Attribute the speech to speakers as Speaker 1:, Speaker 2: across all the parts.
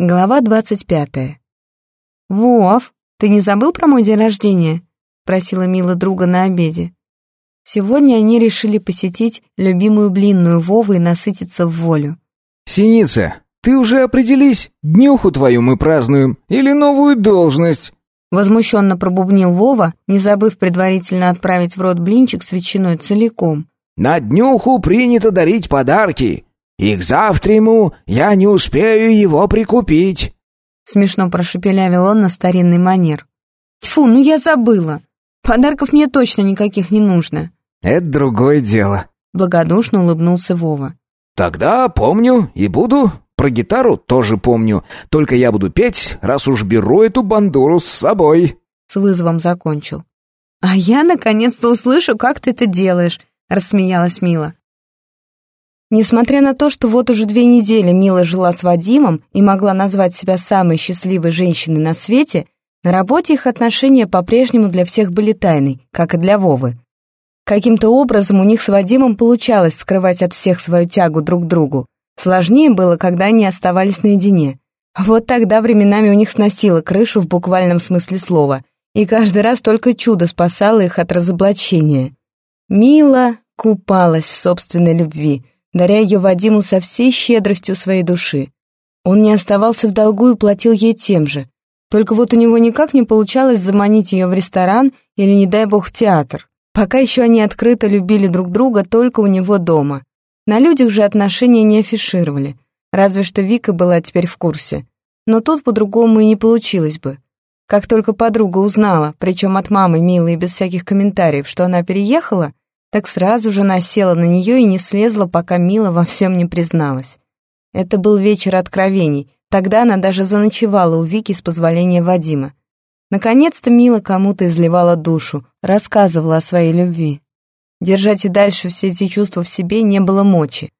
Speaker 1: Глава двадцать пятая. «Вов, ты не забыл про мой день рождения?» — просила Мила друга на обеде. Сегодня они решили посетить любимую блинную Вовы и насытиться в волю.
Speaker 2: «Синица, ты уже определись, днюху твою мы празднуем или новую должность?»
Speaker 1: Возмущенно пробубнил Вова, не забыв предварительно отправить в рот блинчик с ветчиной целиком.
Speaker 2: «На днюху принято дарить подарки. Их завтра ему я не успею его прикупить».
Speaker 1: Смешно прошепелявил он на старинный манер. «Тьфу, ну я забыла. Подарков мне точно никаких не нужно».
Speaker 2: «Это другое дело», —
Speaker 1: благодушно улыбнулся Вова.
Speaker 2: «Тогда помню и буду. Про гитару тоже помню. Только я буду петь, раз уж беру эту бандуру с собой».
Speaker 1: С вызовом закончил. «А я наконец-то услышу, как ты это делаешь», — рассмеялась Мила. Несмотря на то, что вот уже две недели Мила жила с Вадимом и могла назвать себя самой счастливой женщиной на свете, на работе их отношения по-прежнему для всех были тайной, как и для Вовы. Каким-то образом у них с Вадимом получалось скрывать от всех свою тягу друг к другу. Сложнее было, когда они оставались наедине. Вот тогда временами у них сносило крышу в буквальном смысле слова, и каждый раз только чудо спасало их от разоблачения. Мила купалась в собственной любви — даря ее Вадиму со всей щедростью своей души. Он не оставался в долгу и платил ей тем же. Только вот у него никак не получалось заманить ее в ресторан или, не дай бог, в театр. Пока еще они открыто любили друг друга только у него дома. На людях же отношения не афишировали. Разве что Вика была теперь в курсе. Но тут по-другому и не получилось бы. Как только подруга узнала, причем от мамы милой и без всяких комментариев, что она переехала, так сразу же насела на нее и не слезла, пока Мила во всем не призналась. Это был вечер откровений, тогда она даже заночевала у Вики с позволения Вадима. Наконец-то Мила кому-то изливала душу, рассказывала о своей любви. Держать и дальше все эти чувства в себе не было мочи.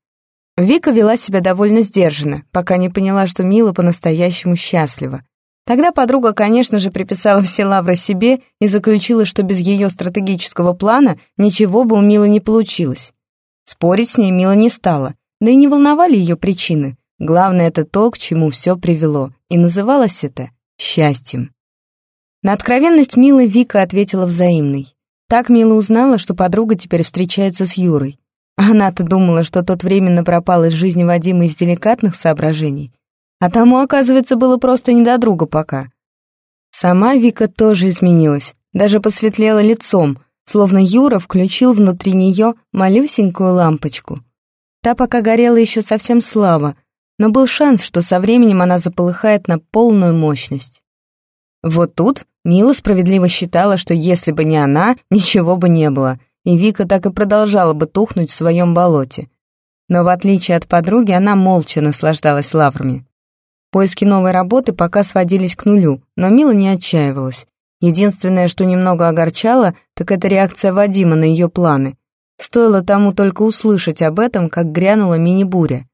Speaker 1: Вика вела себя довольно сдержанно, пока не поняла, что Мила по-настоящему счастлива. Тогда подруга, конечно же, приписала все лавры себе и заключила, что без ее стратегического плана ничего бы у Милы не получилось. Спорить с ней Мила не стала, да и не волновали ее причины. Главное, это то, к чему все привело, и называлось это счастьем. На откровенность Милы Вика ответила взаимной. Так Мила узнала, что подруга теперь встречается с Юрой. Она-то думала, что тот временно пропал из жизни Вадима из деликатных соображений, а тому, оказывается, было просто не до друга пока. Сама Вика тоже изменилась, даже посветлела лицом, словно Юра включил внутри нее малюсенькую лампочку. Та пока горела еще совсем слабо, но был шанс, что со временем она заполыхает на полную мощность. Вот тут Мила справедливо считала, что если бы не она, ничего бы не было, и Вика так и продолжала бы тухнуть в своем болоте. Но в отличие от подруги, она молча наслаждалась лаврами. Поиски новой работы пока сводились к нулю, но Мила не отчаивалась. Единственное, что немного огорчало, так это реакция Вадима на ее планы. Стоило тому только услышать об этом, как грянула мини-буря.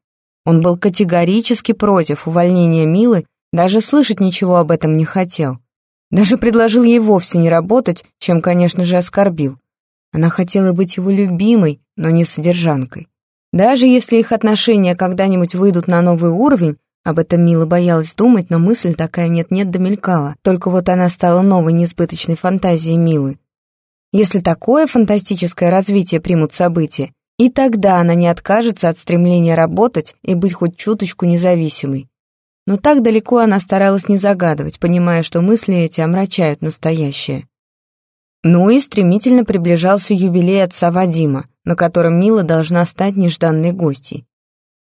Speaker 1: Он был категорически против увольнения Милы, даже слышать ничего об этом не хотел. Даже предложил ей вовсе не работать, чем, конечно же, оскорбил. Она хотела быть его любимой, но не содержанкой. Даже если их отношения когда-нибудь выйдут на новый уровень, об этом Мила боялась думать, но мысль такая нет-нет домелькала. Только вот она стала новой несбыточной фантазией Милы. Если такое фантастическое развитие примут события, и тогда она не откажется от стремления работать и быть хоть чуточку независимой. Но так далеко она старалась не загадывать, понимая, что мысли эти омрачают настоящее. Ну и стремительно приближался юбилей отца Вадима, на котором Мила должна стать нежданной гостьей.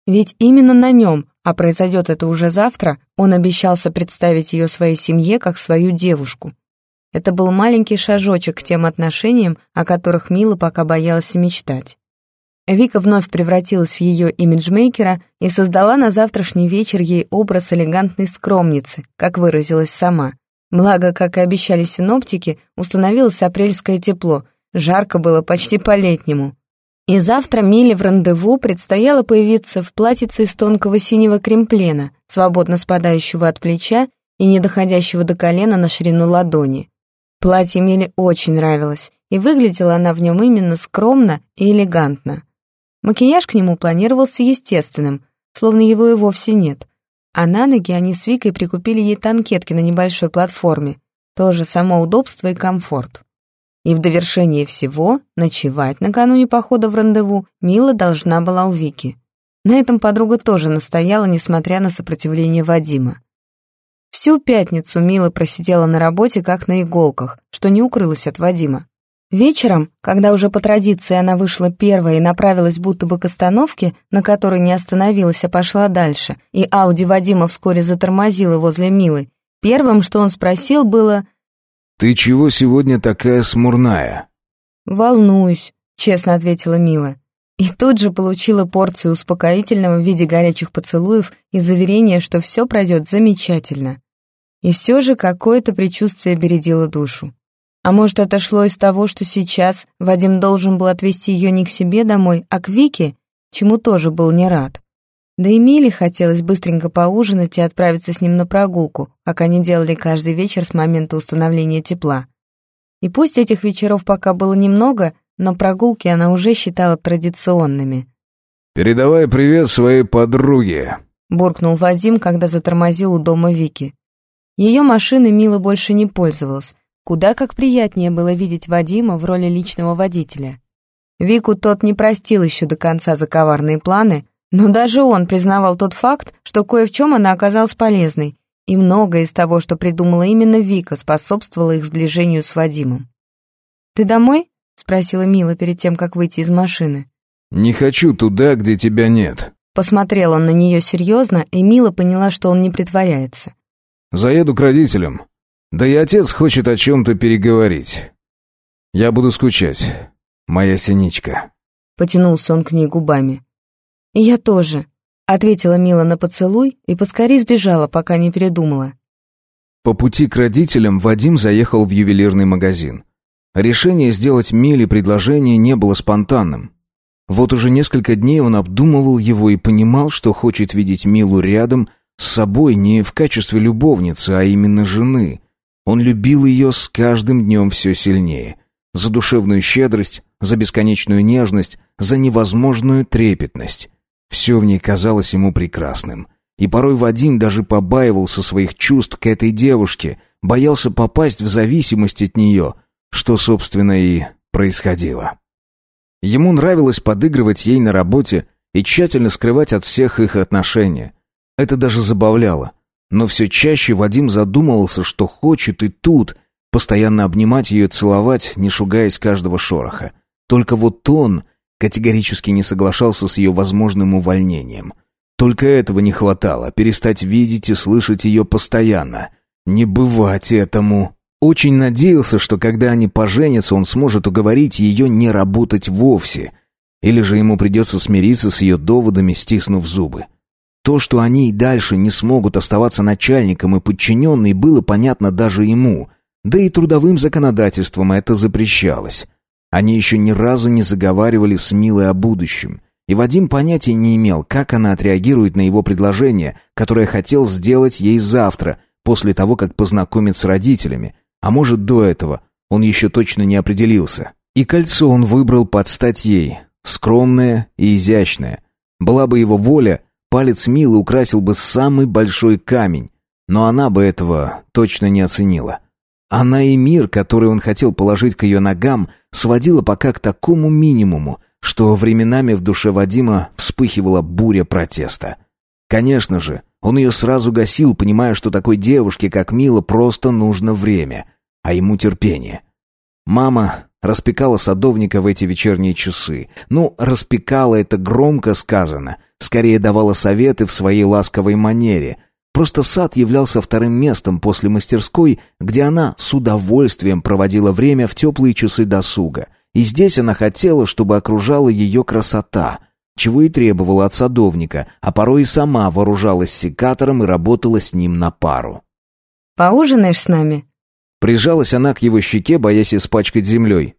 Speaker 1: Ведь именно на нем а произойдет это уже завтра, он обещался представить ее своей семье как свою девушку. Это был маленький шажочек к тем отношениям, о которых Мила пока боялась мечтать. Вика вновь превратилась в ее имиджмейкера и создала на завтрашний вечер ей образ элегантной скромницы, как выразилась сама. Благо, как и обещали синоптики, установилось апрельское тепло, жарко было почти по-летнему. И завтра Миле в рандеву предстояло появиться в платьице из тонкого синего кремплена, свободно спадающего от плеча и не доходящего до колена на ширину ладони. Платье Миле очень нравилось, и выглядела она в нем именно скромно и элегантно. Макияж к нему планировался естественным, словно его и вовсе нет. А на ноги они с Викой прикупили ей танкетки на небольшой платформе. Тоже само удобство и комфорт. И в довершение всего, ночевать накануне похода в рандеву Мила должна была у Вики. На этом подруга тоже настояла, несмотря на сопротивление Вадима. Всю пятницу Мила просидела на работе как на иголках, что не укрылась от Вадима. Вечером, когда уже по традиции она вышла первая и направилась будто бы к остановке, на которой не остановилась, а пошла дальше, и Ауди Вадима вскоре затормозила возле Милы, первым, что он спросил, было
Speaker 2: «Ты чего сегодня такая смурная?»
Speaker 1: «Волнуюсь», — честно ответила Мила. И тут же получила порцию успокоительного в виде горячих поцелуев и заверения, что все пройдет замечательно. И все же какое-то предчувствие бередило душу. А может, это шло из того, что сейчас Вадим должен был отвезти ее не к себе домой, а к Вике, чему тоже был не рад. Да и Миле хотелось быстренько поужинать и отправиться с ним на прогулку, как они делали каждый вечер с момента установления тепла. И пусть этих вечеров пока было немного, но прогулки она уже считала традиционными.
Speaker 2: «Передавай привет своей подруге», —
Speaker 1: буркнул Вадим, когда затормозил у дома Вики. Ее машины Мила больше не пользовалась. Куда как приятнее было видеть Вадима в роли личного водителя. Вику тот не простил еще до конца за коварные планы, но даже он признавал тот факт, что кое в чем она оказалась полезной, и многое из того, что придумала именно Вика, способствовало их сближению с Вадимом. «Ты домой?» — спросила Мила перед тем, как выйти из машины.
Speaker 2: «Не хочу туда, где тебя нет».
Speaker 1: Посмотрел он на нее серьезно, и Мила поняла, что он не притворяется.
Speaker 2: «Заеду к родителям. Да и отец хочет о чем-то переговорить. Я буду скучать, моя синичка».
Speaker 1: Потянулся он к ней губами. «И я тоже», — ответила Мила на поцелуй и поскорее сбежала, пока не передумала.
Speaker 2: По пути к родителям Вадим заехал в ювелирный магазин. Решение сделать Миле предложение не было спонтанным. Вот уже несколько дней он обдумывал его и понимал, что хочет видеть Милу рядом с собой не в качестве любовницы, а именно жены. Он любил ее с каждым днем все сильнее. За душевную щедрость, за бесконечную нежность, за невозможную трепетность. Все в ней казалось ему прекрасным. И порой Вадим даже побаивался своих чувств к этой девушке, боялся попасть в зависимость от нее – что, собственно, и происходило. Ему нравилось подыгрывать ей на работе и тщательно скрывать от всех их отношения. Это даже забавляло. Но все чаще Вадим задумывался, что хочет и тут постоянно обнимать ее целовать, не шугаясь каждого шороха. Только вот он категорически не соглашался с ее возможным увольнением. Только этого не хватало, перестать видеть и слышать ее постоянно. Не бывать этому. Очень надеялся, что когда они поженятся, он сможет уговорить ее не работать вовсе. Или же ему придется смириться с ее доводами, стиснув зубы. То, что они и дальше не смогут оставаться начальником и подчиненной, было понятно даже ему. Да и трудовым законодательством это запрещалось. Они еще ни разу не заговаривали с Милой о будущем. И Вадим понятия не имел, как она отреагирует на его предложение, которое хотел сделать ей завтра, после того, как познакомит с родителями, а может, до этого. Он еще точно не определился. И кольцо он выбрал под стать ей. Скромное и изящное. Была бы его воля, палец Милы украсил бы самый большой камень. Но она бы этого точно не оценила. Она и мир, который он хотел положить к ее ногам, сводила пока к такому минимуму, что временами в душе Вадима вспыхивала буря протеста. Конечно же, он ее сразу гасил, понимая, что такой девушке, как Мила, просто нужно время, а ему терпение. Мама распекала садовника в эти вечерние часы. Ну, распекала это громко сказано, скорее давала советы в своей ласковой манере. Просто сад являлся вторым местом после мастерской, где она с удовольствием проводила время в теплые часы досуга. И здесь она хотела, чтобы окружала ее красота — чего и требовала от садовника, а порой и сама вооружалась секатором и работала с ним на пару.
Speaker 1: «Поужинаешь с нами?»
Speaker 2: Прижалась она к его щеке, боясь испачкать землей.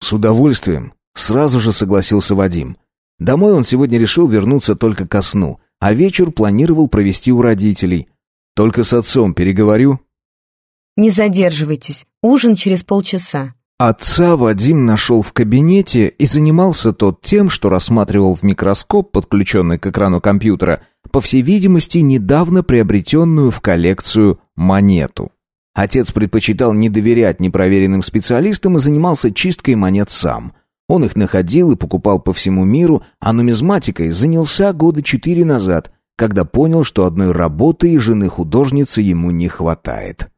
Speaker 2: «С удовольствием», — сразу же согласился Вадим. Домой он сегодня решил вернуться только ко сну, а вечер планировал провести у родителей. Только с отцом переговорю.
Speaker 1: «Не задерживайтесь, ужин через полчаса»,
Speaker 2: Отца Вадим нашел в кабинете, и занимался тот тем, что рассматривал в микроскоп, подключенный к экрану компьютера, по всей видимости, недавно приобретенную в коллекцию монету. Отец предпочитал не доверять непроверенным специалистам и занимался чисткой монет сам. Он их находил и покупал по всему миру, а нумизматикой занялся года четыре назад, когда понял, что одной работы и жены художницы ему не хватает.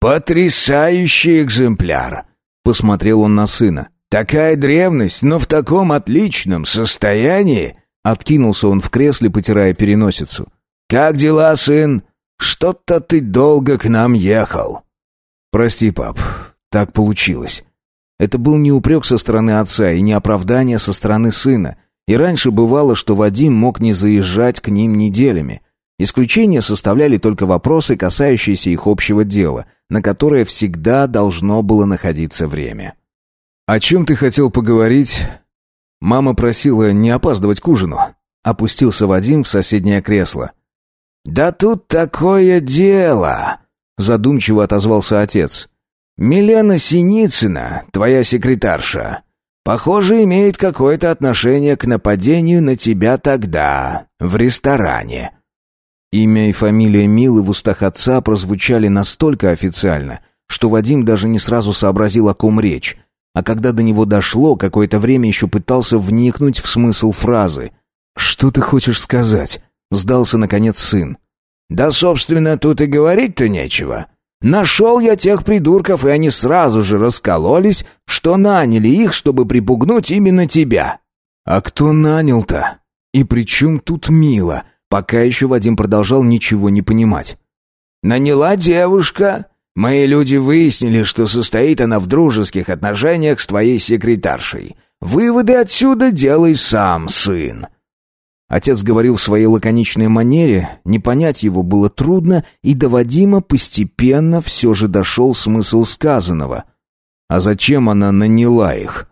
Speaker 2: «Потрясающий экземпляр!» — посмотрел он на сына. «Такая древность, но в таком отличном состоянии!» Откинулся он в кресле, потирая переносицу. «Как дела, сын? Что-то ты долго к нам ехал». «Прости, пап, так получилось». Это был не упрек со стороны отца и не оправдание со стороны сына. И раньше бывало, что Вадим мог не заезжать к ним неделями. Исключения составляли только вопросы, касающиеся их общего дела, на которое всегда должно было находиться время. «О чем ты хотел поговорить?» Мама просила не опаздывать к ужину. Опустился Вадим в соседнее кресло. «Да тут такое дело!» Задумчиво отозвался отец. «Милена Синицына, твоя секретарша, похоже, имеет какое-то отношение к нападению на тебя тогда, в ресторане». Имя и фамилия Милы в устах отца прозвучали настолько официально, что Вадим даже не сразу сообразил, о ком речь. А когда до него дошло, какое-то время еще пытался вникнуть в смысл фразы. «Что ты хочешь сказать?» — сдался, наконец, сын. «Да, собственно, тут и говорить-то нечего. Нашел я тех придурков, и они сразу же раскололись, что наняли их, чтобы припугнуть именно тебя». «А кто нанял-то? И при чем тут Мила?» Пока еще Вадим продолжал ничего не понимать. «Наняла девушка. Мои люди выяснили, что состоит она в дружеских отношениях с твоей секретаршей. Выводы отсюда делай сам, сын». Отец говорил в своей лаконичной манере, не понять его было трудно, и до Вадима постепенно все же дошел смысл сказанного. «А зачем она наняла их?»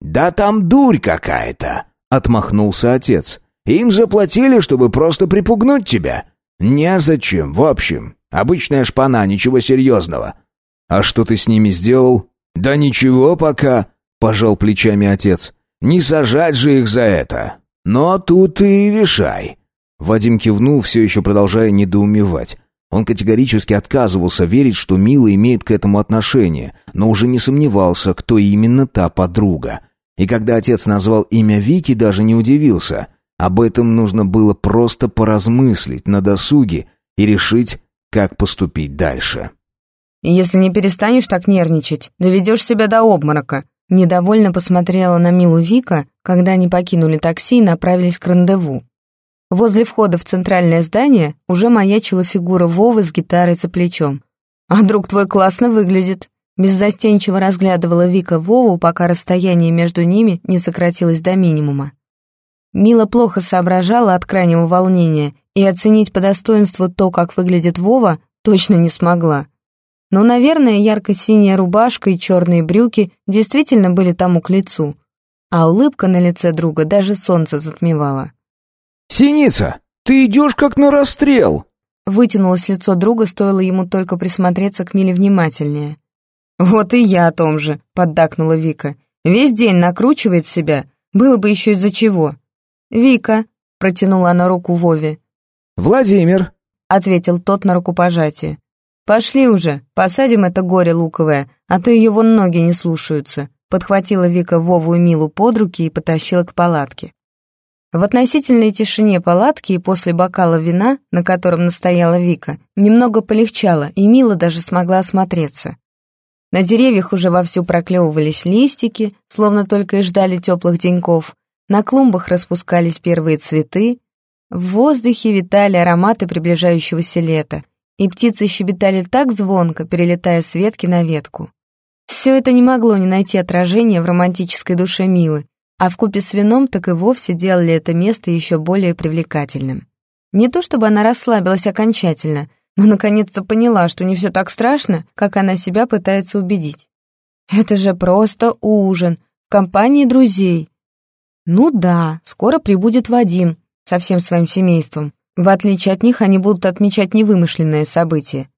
Speaker 2: «Да там дурь какая-то», — отмахнулся отец. Им заплатили, чтобы просто припугнуть тебя. Незачем, в общем. Обычная шпана, ничего серьезного. А что ты с ними сделал? Да ничего пока, пожал плечами отец. Не сажать же их за это. Но тут и решай. Вадим кивнул, все еще продолжая недоумевать. Он категорически отказывался верить, что Мила имеет к этому отношение, но уже не сомневался, кто именно та подруга. И когда отец назвал имя Вики, даже не удивился. Об этом нужно было просто поразмыслить на досуге и решить, как поступить дальше.
Speaker 1: «Если не перестанешь так нервничать, доведешь себя до обморока», недовольно посмотрела на Милу Вика, когда они покинули такси и направились к рандеву. Возле входа в центральное здание уже маячила фигура Вовы с гитарой за плечом. «А друг твой классно выглядит», беззастенчиво разглядывала Вика Вову, пока расстояние между ними не сократилось до минимума. Мила плохо соображала от крайнего волнения и оценить по достоинству то, как выглядит Вова, точно не смогла. Но, наверное, ярко-синяя рубашка и черные брюки действительно были тому к лицу, а улыбка на лице друга даже солнце затмевала.
Speaker 2: «Синица, ты идешь как на расстрел!»
Speaker 1: Вытянулось лицо друга, стоило ему только присмотреться к Миле внимательнее. «Вот и я о том же», — поддакнула Вика. «Весь день накручивает себя, было бы еще из-за чего». «Вика», — протянула она руку Вове.
Speaker 2: «Владимир», —
Speaker 1: ответил тот на рукопожатие. «Пошли уже, посадим это горе луковое, а то ее вон ноги не слушаются», — подхватила Вика Вову и Милу под руки и потащила к палатке. В относительной тишине палатки и после бокала вина, на котором настояла Вика, немного полегчало, и Мила даже смогла осмотреться. На деревьях уже вовсю проклевывались листики, словно только и ждали теплых деньков, на клумбах распускались первые цветы, в воздухе витали ароматы приближающегося лета, и птицы щебетали так звонко, перелетая с ветки на ветку. Все это не могло не найти отражения в романтической душе Милы, а в купе с вином так и вовсе делали это место еще более привлекательным. Не то чтобы она расслабилась окончательно, но наконец-то поняла, что не все так страшно, как она себя пытается убедить. Это же просто ужин в компании друзей, ну да, скоро прибудет Вадим со всем своим семейством. В отличие от них, они будут отмечать невымышленное событие.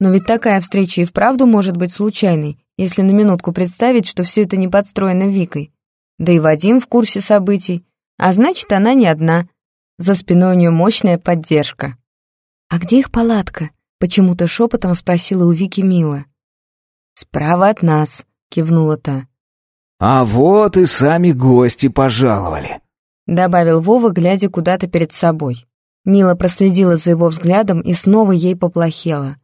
Speaker 1: Но ведь такая встреча и вправду может быть случайной, если на минутку представить, что все это не подстроено Викой. Да и Вадим в курсе событий, а значит, она не одна. За спиной у нее мощная поддержка. «А где их палатка?» — почему-то шепотом спросила у Вики Мила. «Справа от нас», — кивнула та.
Speaker 2: «А вот и сами гости пожаловали», —
Speaker 1: добавил Вова, глядя куда-то перед собой. Мила проследила за его взглядом и снова ей поплохело.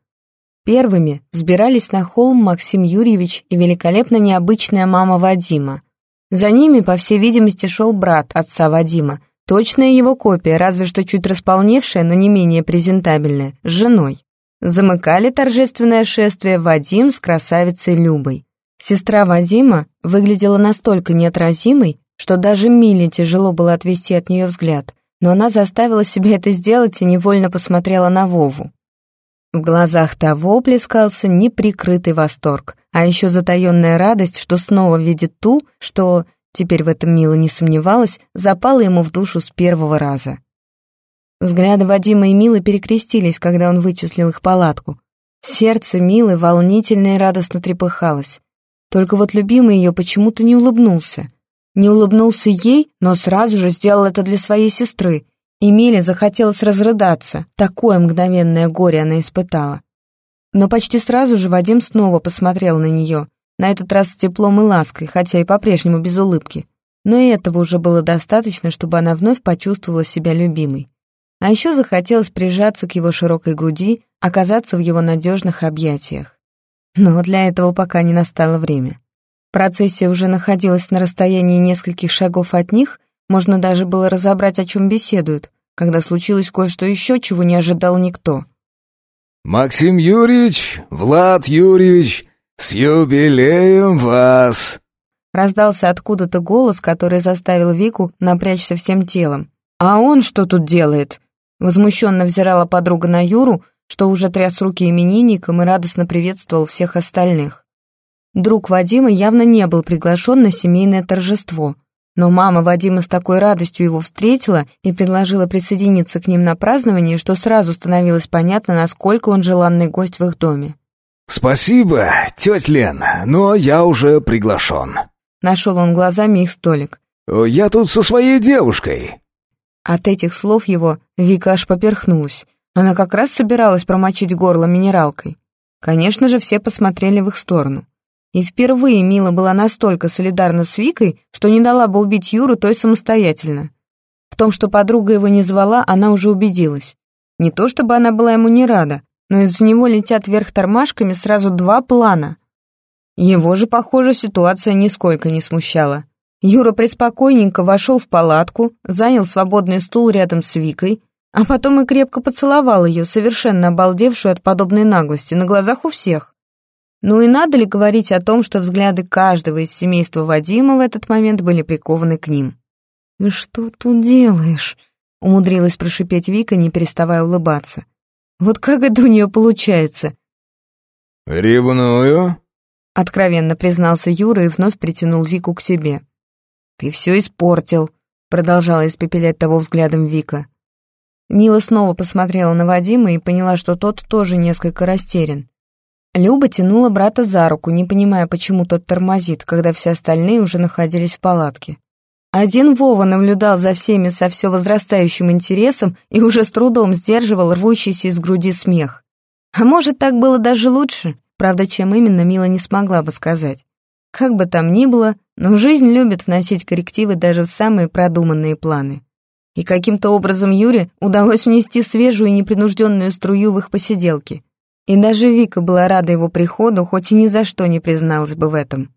Speaker 1: Первыми взбирались на холм Максим Юрьевич и великолепно необычная мама Вадима. За ними, по всей видимости, шел брат отца Вадима, точная его копия, разве что чуть располневшая, но не менее презентабельная, с женой. Замыкали торжественное шествие Вадим с красавицей Любой. Сестра Вадима выглядела настолько неотразимой, что даже Миле тяжело было отвести от нее взгляд, но она заставила себя это сделать и невольно посмотрела на Вову. В глазах того плескался неприкрытый восторг, а еще затаенная радость, что снова видит ту, что, теперь в этом Мила не сомневалась, запала ему в душу с первого раза. Взгляды Вадима и Милы перекрестились, когда он вычислил их палатку. Сердце Милы волнительно и радостно трепыхалось. Только вот любимый ее почему-то не улыбнулся. Не улыбнулся ей, но сразу же сделал это для своей сестры. И Миле захотелось разрыдаться. Такое мгновенное горе она испытала. Но почти сразу же Вадим снова посмотрел на нее, на этот раз с теплом и лаской, хотя и по-прежнему без улыбки. Но и этого уже было достаточно, чтобы она вновь почувствовала себя любимой. А еще захотелось прижаться к его широкой груди, оказаться в его надежных объятиях. Но для этого пока не настало время. Процессия уже находилась на расстоянии нескольких шагов от них, можно даже было разобрать, о чем беседуют, когда случилось кое-что еще, чего не ожидал никто.
Speaker 2: «Максим Юрьевич, Влад Юрьевич, с юбилеем вас!»
Speaker 1: Раздался откуда-то голос, который заставил Вику напрячься всем телом. «А он что тут делает?» Возмущенно взирала подруга на Юру, что уже тряс руки именинникам и радостно приветствовал всех остальных. Друг Вадима явно не был приглашен на семейное торжество, но мама Вадима с такой радостью его встретила и предложила присоединиться к ним на празднование, что сразу становилось понятно, насколько он желанный гость в их доме.
Speaker 2: «Спасибо, тетя Лен, но я уже приглашен», —
Speaker 1: нашел он глазами их столик.
Speaker 2: «Я тут со своей девушкой».
Speaker 1: От этих слов его Вика аж поперхнулась. Она как раз собиралась промочить горло минералкой. Конечно же, все посмотрели в их сторону. И впервые Мила была настолько солидарна с Викой, что не дала бы убить Юру той самостоятельно. В том, что подруга его не звала, она уже убедилась. Не то чтобы она была ему не рада, но из-за него летят вверх тормашками сразу два плана. Его же, похоже, ситуация нисколько не смущала. Юра преспокойненько вошел в палатку, занял свободный стул рядом с Викой, а потом и крепко поцеловал ее, совершенно обалдевшую от подобной наглости, на глазах у всех. Ну и надо ли говорить о том, что взгляды каждого из семейства Вадима в этот момент были прикованы к ним? «Ты что тут делаешь?» — умудрилась прошипеть Вика, не переставая улыбаться. «Вот как это у нее получается?»
Speaker 2: «Ревную?»
Speaker 1: — откровенно признался Юра и вновь притянул Вику к себе. «Ты все испортил», — продолжала испепелять того взглядом Вика. Мила снова посмотрела на Вадима и поняла, что тот тоже несколько растерян. Люба тянула брата за руку, не понимая, почему тот тормозит, когда все остальные уже находились в палатке. Один Вова наблюдал за всеми со все возрастающим интересом и уже с трудом сдерживал рвущийся из груди смех. А может, так было даже лучше? Правда, чем именно, Мила не смогла бы сказать. Как бы там ни было, но жизнь любит вносить коррективы даже в самые продуманные планы. И каким-то образом Юре удалось внести свежую и непринужденную струю в их посиделки. И даже Вика была рада его приходу, хоть и ни за что не призналась бы в этом.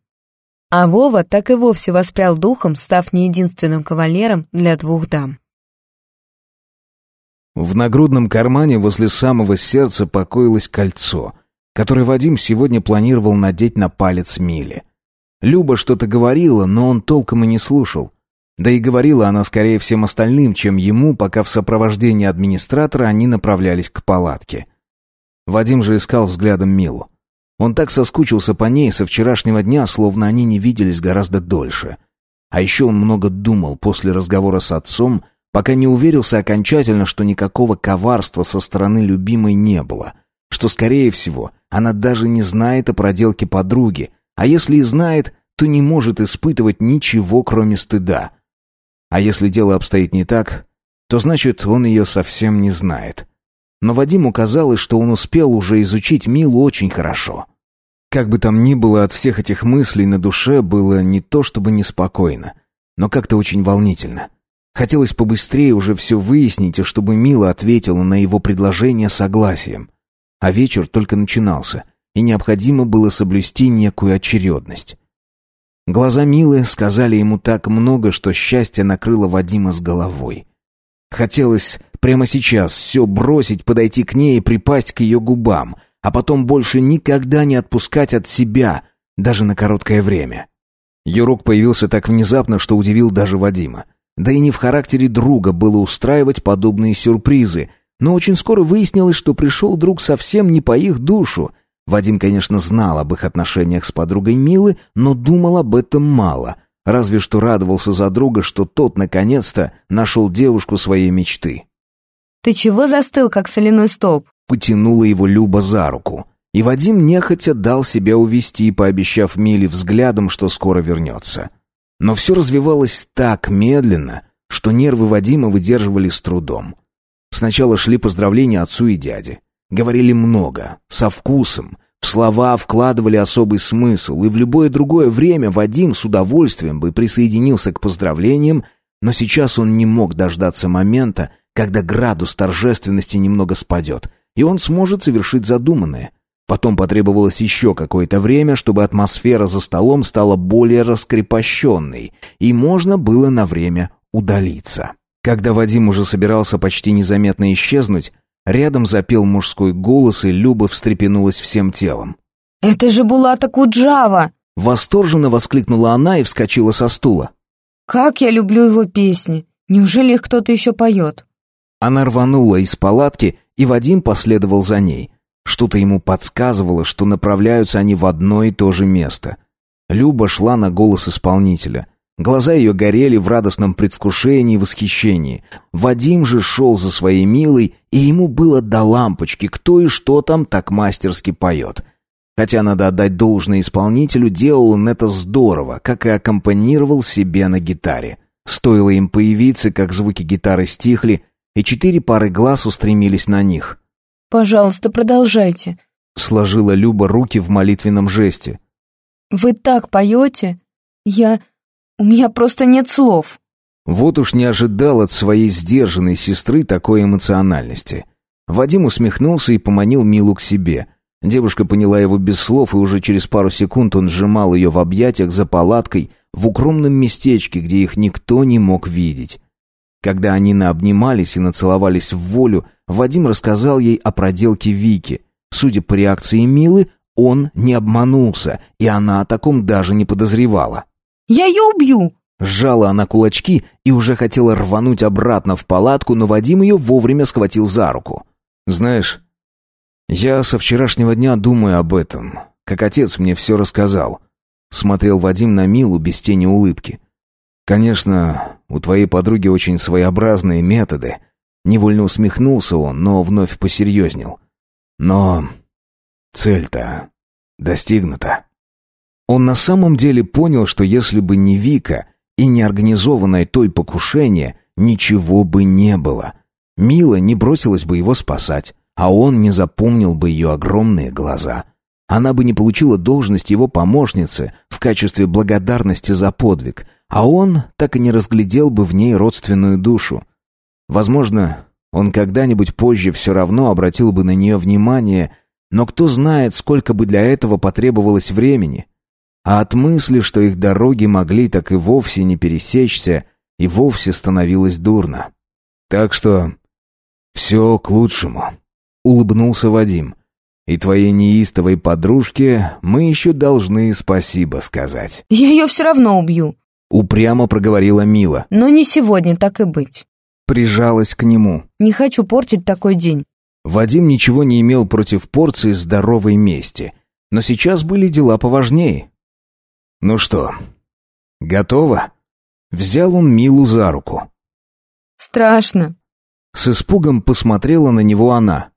Speaker 1: А Вова так и вовсе воспрял духом, став не единственным кавалером для двух дам.
Speaker 2: В нагрудном кармане возле самого сердца покоилось кольцо, которое Вадим сегодня планировал надеть на палец Миле. Люба что-то говорила, но он толком и не слушал. Да и говорила она скорее всем остальным, чем ему, пока в сопровождении администратора они направлялись к палатке. Вадим же искал взглядом Милу. Он так соскучился по ней со вчерашнего дня, словно они не виделись гораздо дольше. А еще он много думал после разговора с отцом, пока не уверился окончательно, что никакого коварства со стороны любимой не было, что, скорее всего, она даже не знает о проделке подруги, а если и знает, то не может испытывать ничего, кроме стыда. А если дело обстоит не так, то значит, он ее совсем не знает. Но Вадиму казалось, что он успел уже изучить Милу очень хорошо. Как бы там ни было, от всех этих мыслей на душе было не то чтобы неспокойно, но как-то очень волнительно. Хотелось побыстрее уже все выяснить, и чтобы Мила ответила на его предложение согласием. А вечер только начинался, и необходимо было соблюсти некую очередность. Глаза Милы сказали ему так много, что счастье накрыло Вадима с головой. Хотелось прямо сейчас все бросить, подойти к ней и припасть к ее губам, а потом больше никогда не отпускать от себя, даже на короткое время. Юрок появился так внезапно, что удивил даже Вадима. Да и не в характере друга было устраивать подобные сюрпризы, но очень скоро выяснилось, что пришел друг совсем не по их душу, Вадим, конечно, знал об их отношениях с подругой Милы, но думал об этом мало. Разве что радовался за друга, что тот, наконец-то, нашел девушку своей мечты.
Speaker 1: «Ты чего застыл, как соляной столб?»
Speaker 2: Потянула его Люба за руку. И Вадим нехотя дал себя увести, пообещав Миле взглядом, что скоро вернется. Но все развивалось так медленно, что нервы Вадима выдерживали с трудом. Сначала шли поздравления отцу и дяде. Говорили много, со вкусом, в слова вкладывали особый смысл, и в любое другое время Вадим с удовольствием бы присоединился к поздравлениям, но сейчас он не мог дождаться момента, когда градус торжественности немного спадет, и он сможет совершить задуманное. Потом потребовалось еще какое-то время, чтобы атмосфера за столом стала более раскрепощенной, и можно было на время удалиться. Когда Вадим уже собирался почти незаметно исчезнуть, Рядом запел мужской голос, и Люба встрепенулась всем телом.
Speaker 1: «Это же Булата Куджава!»
Speaker 2: Восторженно воскликнула она и вскочила со стула.
Speaker 1: «Как я люблю его песни! Неужели их кто-то еще поет?»
Speaker 2: Она рванула из палатки, и Вадим последовал за ней. Что-то ему подсказывало, что направляются они в одно и то же место. Люба шла на голос исполнителя. Глаза ее горели в радостном предвкушении и восхищении. Вадим же шел за своей милой, и ему было до лампочки, кто и что там так мастерски поет. Хотя надо отдать должное исполнителю, делал он это здорово, как и аккомпанировал себе на гитаре. Стоило им появиться, как звуки гитары стихли, и четыре пары глаз устремились на них.
Speaker 1: «Пожалуйста, продолжайте», —
Speaker 2: сложила Люба руки в молитвенном жесте.
Speaker 1: «Вы так поете? Я... У меня просто нет слов».
Speaker 2: Вот уж не ожидал от своей сдержанной сестры такой эмоциональности. Вадим усмехнулся и поманил Милу к себе. Девушка поняла его без слов, и уже через пару секунд он сжимал ее в объятиях за палаткой в укромном местечке, где их никто не мог видеть. Когда они наобнимались и нацеловались в волю, Вадим рассказал ей о проделке Вики. Судя по реакции Милы, он не обманулся, и она о таком даже не подозревала.
Speaker 1: Я ее убью!»
Speaker 2: Сжала она кулачки и уже хотела рвануть обратно в палатку, но Вадим ее вовремя схватил за руку. «Знаешь, я со вчерашнего дня думаю об этом, как отец мне все рассказал». Смотрел Вадим на Милу без тени улыбки. «Конечно, у твоей подруги очень своеобразные методы». Невольно усмехнулся он, но вновь посерьезнел. «Но цель-то достигнута». Он на самом деле понял, что если бы не Вика и не организованное той покушение, ничего бы не было. Мила не бросилась бы его спасать, а он не запомнил бы ее огромные глаза. Она бы не получила должность его помощницы в качестве благодарности за подвиг, а он так и не разглядел бы в ней родственную душу. Возможно, он когда-нибудь позже все равно обратил бы на нее внимание, но кто знает, сколько бы для этого потребовалось времени. А от мысли, что их дороги могли так и вовсе не пересечься, и вовсе становилось дурно. Так что все к лучшему, улыбнулся Вадим. И твоей неистовой подружке мы еще должны спасибо сказать.
Speaker 1: Я ее все равно убью,
Speaker 2: упрямо проговорила Мила.
Speaker 1: Но не сегодня, так и быть.
Speaker 2: Прижалась к нему.
Speaker 1: Не хочу портить такой день.
Speaker 2: Вадим ничего не имел против порции здоровой мести, но сейчас были дела поважнее. «Ну что, готово?» Взял он Милу за руку.
Speaker 1: «Страшно».
Speaker 2: С испугом посмотрела на него она.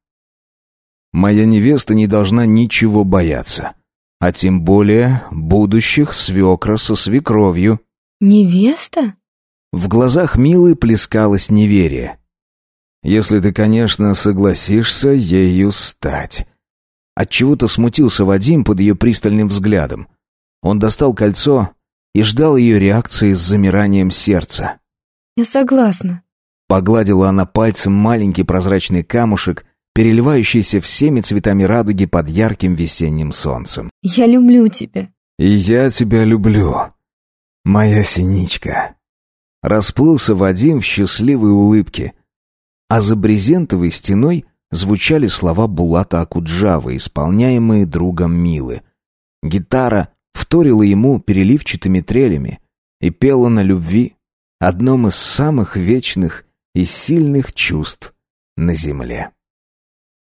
Speaker 2: «Моя невеста не должна ничего бояться, а тем более будущих свекра со свекровью».
Speaker 1: «Невеста?»
Speaker 2: В глазах Милы плескалось неверие. Если ты, конечно, согласишься ею стать. Отчего-то смутился Вадим под ее пристальным взглядом. Он достал кольцо и ждал ее реакции с замиранием сердца.
Speaker 1: «Я согласна», —
Speaker 2: погладила она пальцем маленький прозрачный камушек, переливающийся всеми цветами радуги под ярким весенним солнцем.
Speaker 1: «Я люблю тебя».
Speaker 2: «И я тебя люблю, моя синичка». Расплылся Вадим в счастливой улыбке, а за брезентовой стеной звучали слова Булата Акуджавы, исполняемые другом Милы. Гитара вторила ему переливчатыми трелями и пела на любви, одном из самых вечных и сильных чувств на земле.